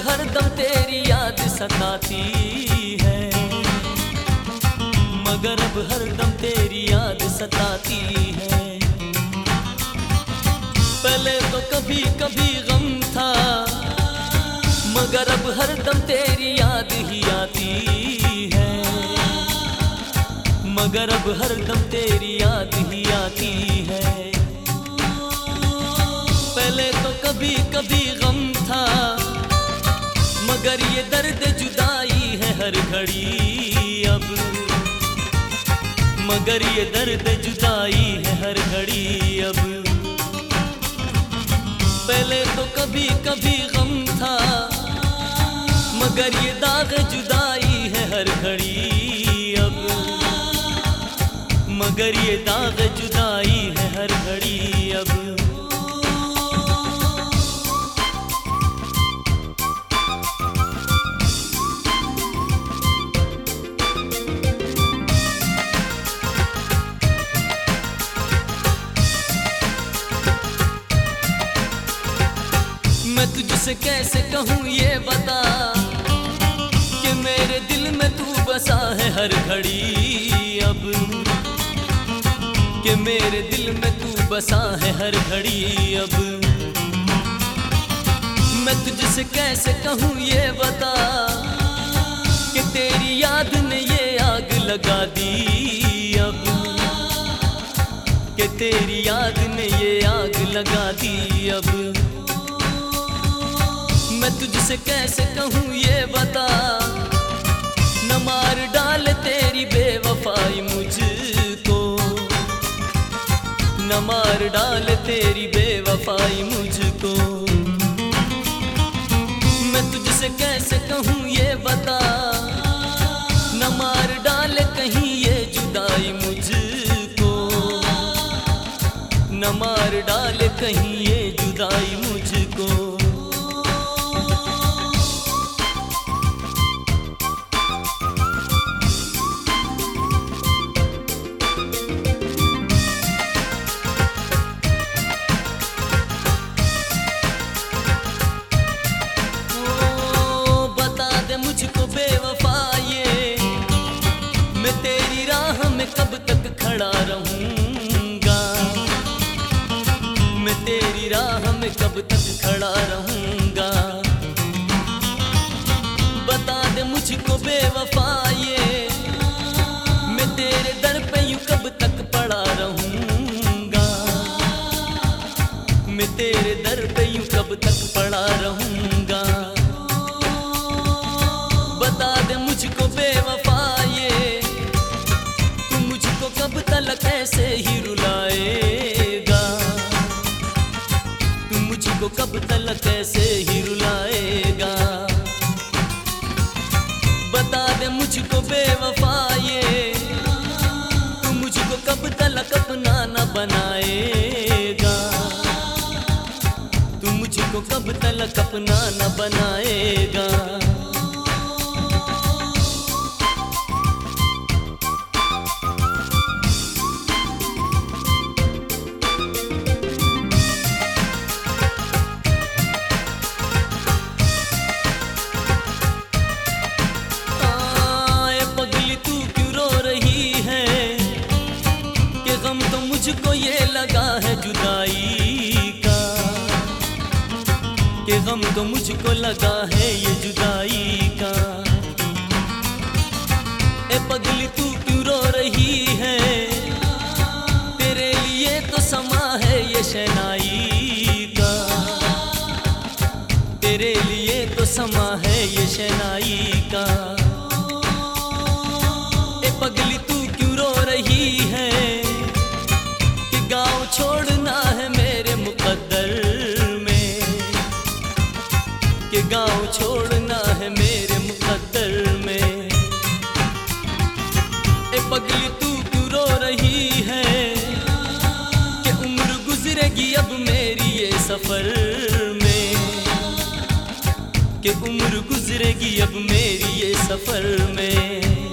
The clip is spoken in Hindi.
हरदम तेरी याद सताती है। मगर अब हरदम तेरी याद सताती है। पहले तो कभी कभी गम था, मगर अब हरदम तेरी याद ही आती है। मगर अब हरदम तेरी याद ही आती है। पहले तो कभी कभी गम मगर ये दर्द जुदाई है हर घड़ी अब। मगर ये दर्द जुदाई है हर घड़ी अब। पहले तो कभी कभी गम था, मगर ये दाग जुदाई है हर घड़ी अब। मगर ये दाग जुदाई है हर घड़ी अब। मैं तुझसे कैसे कहूँ ये बता? कि मेरे दिल में तू बसा है हर घड़ी अब। कि मेरे दिल में तू बसा है हर घड़ी अब। मैं तुझसे कैसे कहूँ ये बता? कि तेरी याद ने ये आग लगा दी अब। कि तेरी याद ने ये आग लगा दी अब। मैं तुझसे कैसे कहूँ ये बता? न मार डाल तेरी बेवफाई मुझको। न मार डाल तेरी बेवफाई मुझको। मैं तुझसे कैसे कहूँ ये बता? न मार डाल कहीं ये जुदाई मुझको। न मार डाल कहीं में कब तक खड़ा रहूँगा। बता दे मुझको बेवफा ये। मैं तेरे दर पे यूँ कब तक पड़ा रहूँगा? मैं तेरे दर पे यूँ कब तक पड़ा रहूँगा? कब तलक कैसे ही रुलाएगा? बता दे मुझको बेवफा ये तू मुझको कब तलक अपना न बनाएगा? तू मुझको कब तलक अपना न बनाएगा? गम तो मुझको ये लगा है जुदाई का, कि गम तो मुझको लगा है ये जुदाई का। ए पगली, तू क्यों रो रही है? तेरे लिए तो समा है ये शहनाई का। तेरे लिए तो समा है ये शहनाई का। पगली तू क्यों रो रही है? कि उम्र गुजरेगी अब मेरी ये सफ़र में। कि उम्र गुजरेगी अब मेरी ये सफ़र में।